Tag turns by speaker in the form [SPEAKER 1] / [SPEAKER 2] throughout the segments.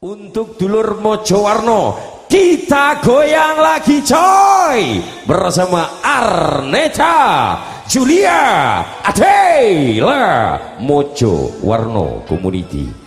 [SPEAKER 1] Untuk dulur Mojowarno kita goyang lagi coy. Bersama Arneta Julia Adela Mojo Warno Community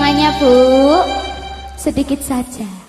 [SPEAKER 2] tangannya, Bu. Sedikit saja.